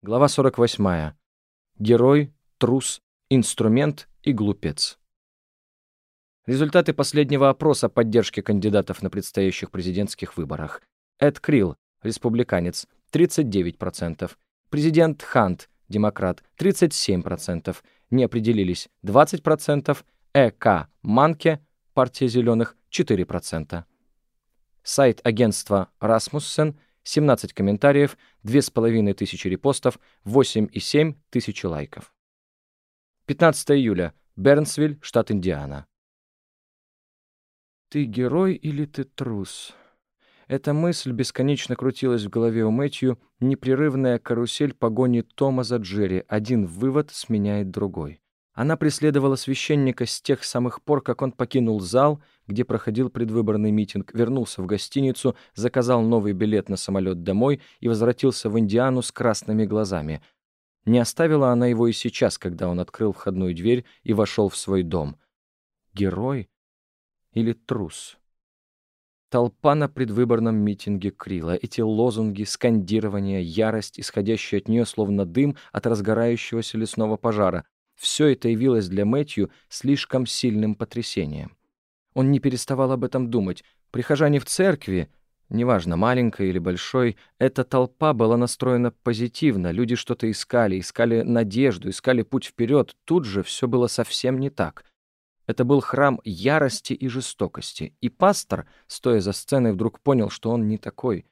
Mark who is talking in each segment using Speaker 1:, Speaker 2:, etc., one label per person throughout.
Speaker 1: Глава 48. Герой, трус, инструмент и глупец. Результаты последнего опроса поддержки кандидатов на предстоящих президентских выборах. Эд Крилл, республиканец, 39%. Президент Хант, демократ, 37%. Не определились 20%. Э.К. Манке, партия зеленых, 4%. Сайт агентства Расмуссен, 17 комментариев, 2500 репостов, 8,7 тысячи лайков. 15 июля. Бернсвиль, штат Индиана. «Ты герой или ты трус?» Эта мысль бесконечно крутилась в голове у Мэтью, непрерывная карусель погони Тома за Джерри, один вывод сменяет другой. Она преследовала священника с тех самых пор, как он покинул зал, где проходил предвыборный митинг, вернулся в гостиницу, заказал новый билет на самолет домой и возвратился в Индиану с красными глазами. Не оставила она его и сейчас, когда он открыл входную дверь и вошел в свой дом. Герой или трус? Толпа на предвыборном митинге Крила, эти лозунги, скандирование, ярость, исходящая от нее словно дым от разгорающегося лесного пожара, все это явилось для Мэтью слишком сильным потрясением. Он не переставал об этом думать. Прихожане в церкви, неважно, маленькой или большой, эта толпа была настроена позитивно, люди что-то искали, искали надежду, искали путь вперед. Тут же все было совсем не так. Это был храм ярости и жестокости, и пастор, стоя за сценой, вдруг понял, что он не такой.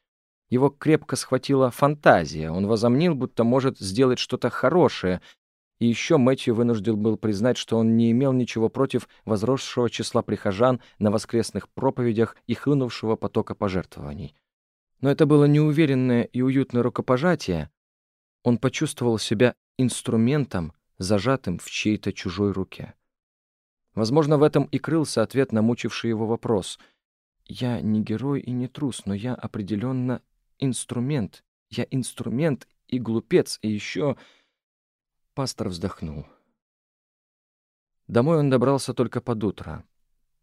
Speaker 1: Его крепко схватила фантазия, он возомнил, будто может сделать что-то хорошее, и еще Мэтью вынужден был признать, что он не имел ничего против возросшего числа прихожан на воскресных проповедях и хлынувшего потока пожертвований. Но это было неуверенное и уютное рукопожатие. Он почувствовал себя инструментом, зажатым в чьей-то чужой руке. Возможно, в этом и крылся ответ на мучивший его вопрос. «Я не герой и не трус, но я определенно инструмент. Я инструмент и глупец, и еще...» Пастор вздохнул. Домой он добрался только под утро.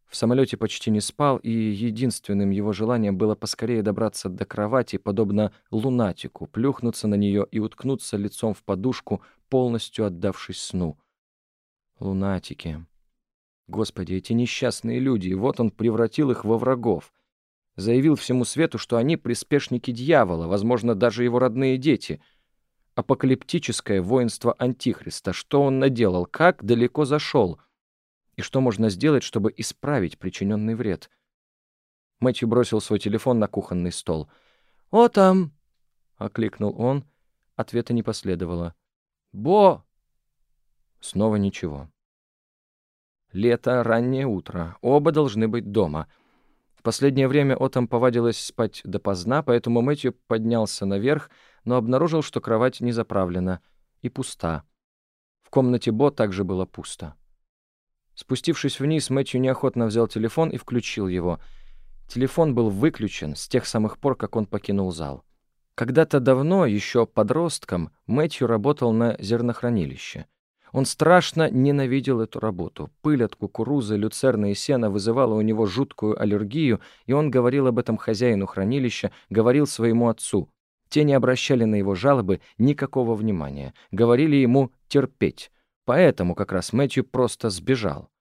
Speaker 1: В самолете почти не спал, и единственным его желанием было поскорее добраться до кровати, подобно лунатику, плюхнуться на нее и уткнуться лицом в подушку, полностью отдавшись сну. Лунатики. Господи, эти несчастные люди, вот он превратил их во врагов. Заявил всему свету, что они приспешники дьявола, возможно, даже его родные дети — апокалиптическое воинство Антихриста. Что он наделал, как далеко зашел, и что можно сделать, чтобы исправить причиненный вред. Мэтью бросил свой телефон на кухонный стол. «О, там!» — окликнул он. Ответа не последовало. «Бо!» Снова ничего. Лето, раннее утро. Оба должны быть дома. В последнее время Отом повадилась спать допоздна, поэтому Мэтью поднялся наверх, но обнаружил, что кровать не заправлена и пуста. В комнате Бо также было пусто. Спустившись вниз, Мэтью неохотно взял телефон и включил его. Телефон был выключен с тех самых пор, как он покинул зал. Когда-то давно, еще подростком, Мэтью работал на зернохранилище. Он страшно ненавидел эту работу. Пыль от кукурузы, люцерна и сена вызывала у него жуткую аллергию, и он говорил об этом хозяину хранилища, говорил своему отцу. Те не обращали на его жалобы никакого внимания, говорили ему терпеть. Поэтому как раз Мэтью просто сбежал.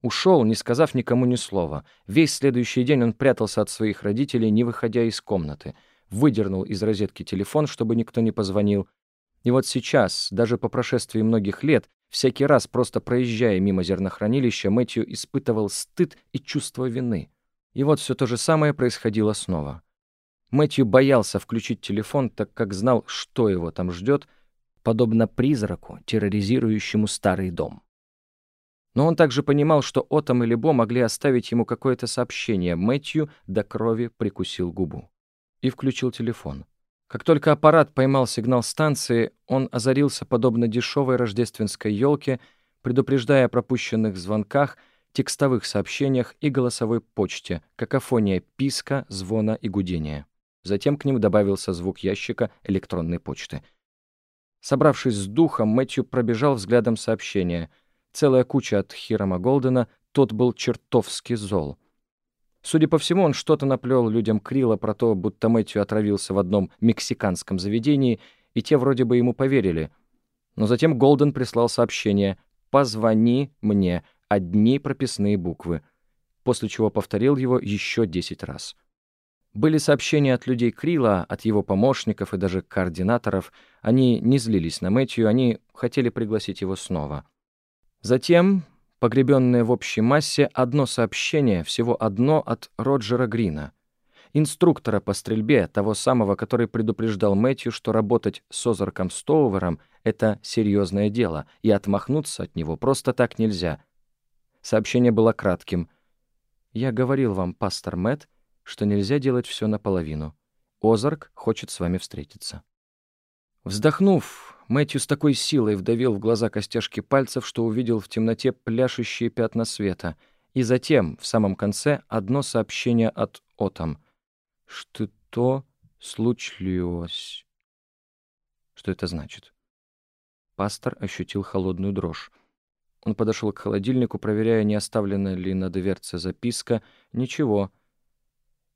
Speaker 1: Ушел, не сказав никому ни слова. Весь следующий день он прятался от своих родителей, не выходя из комнаты. Выдернул из розетки телефон, чтобы никто не позвонил. И вот сейчас, даже по прошествии многих лет, всякий раз просто проезжая мимо зернохранилища, Мэтью испытывал стыд и чувство вины. И вот все то же самое происходило снова. Мэтью боялся включить телефон, так как знал, что его там ждет, подобно призраку, терроризирующему старый дом. Но он также понимал, что Отом или Бо могли оставить ему какое-то сообщение. Мэтью до крови прикусил губу. И включил телефон. Как только аппарат поймал сигнал станции, он озарился подобно дешевой рождественской елке, предупреждая о пропущенных звонках, текстовых сообщениях и голосовой почте, какофония писка, звона и гудения. Затем к ним добавился звук ящика электронной почты. Собравшись с духом, Мэтью пробежал взглядом сообщение. Целая куча от Хирома Голдена, тот был чертовски зол. Судя по всему, он что-то наплел людям Крила про то, будто Мэтью отравился в одном мексиканском заведении, и те вроде бы ему поверили. Но затем Голден прислал сообщение «Позвони мне», одни прописные буквы, после чего повторил его еще десять раз. Были сообщения от людей Крила, от его помощников и даже координаторов. Они не злились на Мэтью, они хотели пригласить его снова. Затем, погребенное в общей массе, одно сообщение, всего одно от Роджера Грина, инструктора по стрельбе, того самого, который предупреждал Мэтью, что работать с Озарком Стоувером — это серьезное дело, и отмахнуться от него просто так нельзя. Сообщение было кратким. «Я говорил вам, пастор Мэтт, что нельзя делать все наполовину. Озарк хочет с вами встретиться». Вздохнув, Мэтью с такой силой вдавил в глаза костяшки пальцев, что увидел в темноте пляшущие пятна света. И затем, в самом конце, одно сообщение от Отом. «Что случилось?» Что это значит? Пастор ощутил холодную дрожь. Он подошел к холодильнику, проверяя, не оставлена ли на дверце записка. Ничего.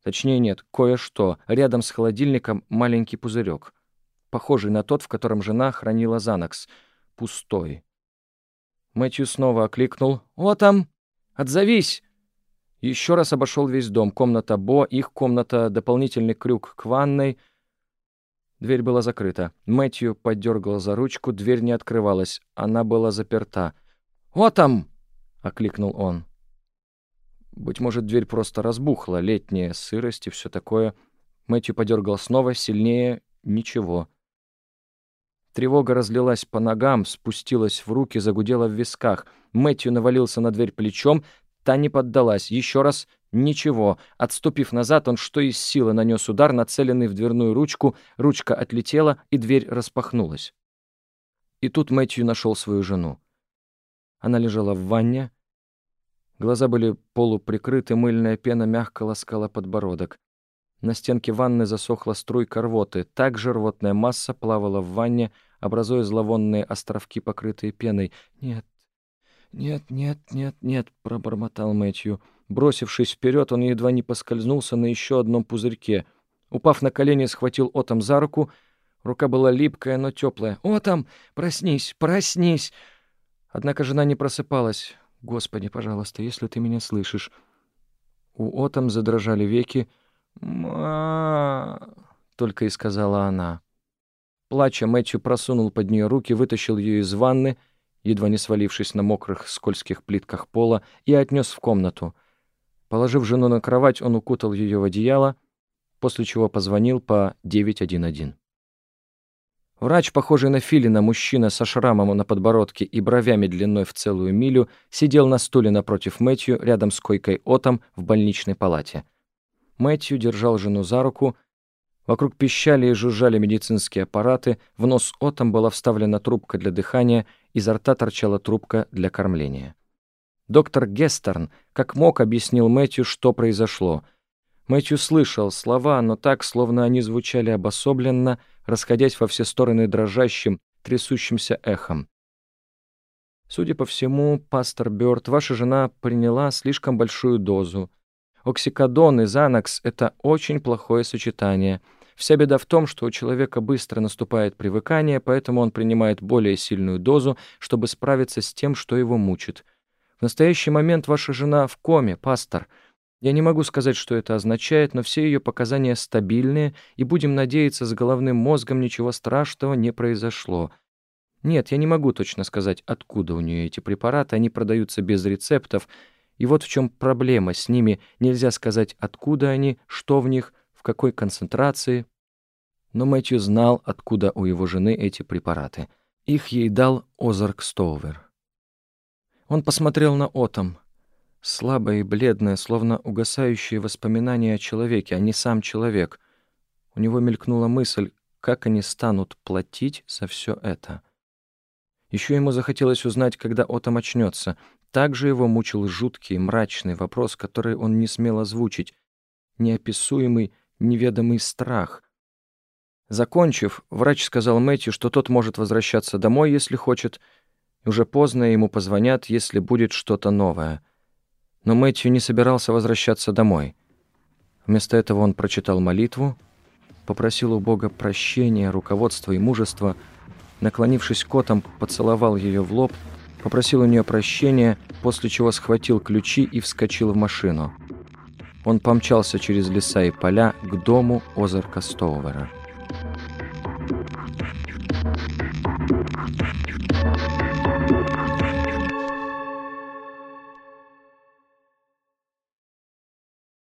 Speaker 1: Точнее, нет, кое-что. Рядом с холодильником маленький пузырек, похожий на тот, в котором жена хранила Занакс. Пустой. Мэтью снова окликнул. «О, там! Отзовись!» Еще раз обошел весь дом. Комната Бо, их комната, дополнительный крюк к ванной. Дверь была закрыта. Мэтью подергал за ручку, дверь не открывалась. Она была заперта. «О, там!» — окликнул он. Быть может, дверь просто разбухла, летняя сырость и все такое. Мэтью подергал снова, сильнее — ничего. Тревога разлилась по ногам, спустилась в руки, загудела в висках. Мэтью навалился на дверь плечом, та не поддалась. Еще раз — ничего. Отступив назад, он что из силы нанес удар, нацеленный в дверную ручку, ручка отлетела, и дверь распахнулась. И тут Мэтью нашел свою жену. Она лежала в ванне, Глаза были полуприкрыты, мыльная пена мягко ласкала подбородок. На стенке ванны засохла струйка рвоты. Также рвотная масса плавала в ванне, образуя зловонные островки, покрытые пеной. «Нет, нет, нет, нет, нет», — пробормотал Мэтью. Бросившись вперед, он едва не поскользнулся на еще одном пузырьке. Упав на колени, схватил Отом за руку. Рука была липкая, но теплая. «Отом, проснись, проснись!» Однако жена не просыпалась. Господи, пожалуйста, если ты меня слышишь. У Отом задрожали веки. «Ма...» — только и сказала она. Плача, Мэтью просунул под нее руки, вытащил ее из ванны, едва не свалившись на мокрых скользких плитках пола, и отнес в комнату. Положив жену на кровать, он укутал ее в одеяло, после чего позвонил по 911. Врач, похожий на филина, мужчина со шрамом на подбородке и бровями длиной в целую милю, сидел на стуле напротив Мэтью, рядом с койкой Отом в больничной палате. Мэтью держал жену за руку. Вокруг пищали и жужжали медицинские аппараты, в нос Отом была вставлена трубка для дыхания, изо рта торчала трубка для кормления. Доктор Гестерн как мог объяснил Мэтью, что произошло — Мэтью слышал слова, но так, словно они звучали обособленно, расходясь во все стороны дрожащим, трясущимся эхом. Судя по всему, пастор Бёрд, ваша жена приняла слишком большую дозу. Оксикодон и Занакс — это очень плохое сочетание. Вся беда в том, что у человека быстро наступает привыкание, поэтому он принимает более сильную дозу, чтобы справиться с тем, что его мучит. В настоящий момент ваша жена в коме, пастор — я не могу сказать, что это означает, но все ее показания стабильные, и будем надеяться, с головным мозгом ничего страшного не произошло. Нет, я не могу точно сказать, откуда у нее эти препараты, они продаются без рецептов, и вот в чем проблема с ними, нельзя сказать, откуда они, что в них, в какой концентрации. Но Мэтью знал, откуда у его жены эти препараты. Их ей дал Озарк Стоувер. Он посмотрел на Отом слабое и бледное, словно угасающие воспоминания о человеке, а не сам человек. У него мелькнула мысль, как они станут платить за все это. Еще ему захотелось узнать, когда Отом очнется. Также его мучил жуткий, мрачный вопрос, который он не смел озвучить. Неописуемый, неведомый страх. Закончив, врач сказал Мэтью, что тот может возвращаться домой, если хочет. Уже поздно ему позвонят, если будет что-то новое — но Мэтью не собирался возвращаться домой. Вместо этого он прочитал молитву попросил у Бога прощения, руководства и мужества, наклонившись котом, поцеловал ее в лоб, попросил у нее прощения, после чего схватил ключи и вскочил в машину. Он помчался через леса и поля к дому Озарка Стоувера.